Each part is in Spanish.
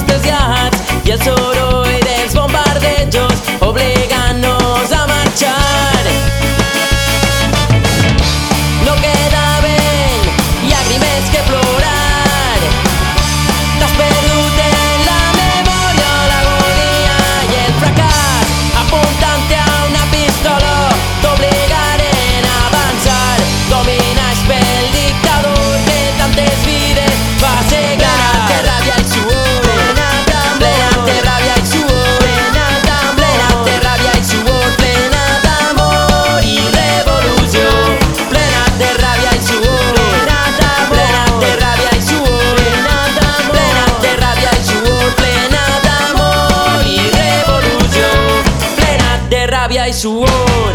nostres llats i el soroll dels bombardejos obliga rabia y sudor,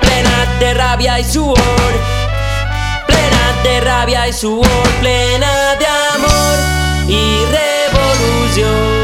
plenas de rabia y sudor, plena de rabia y sudor, plena de amor y revolución.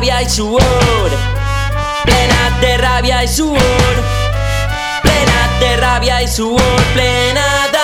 rabia y sudor, plenas de rabia y sudor, Plena de rabia y sudor, plenas de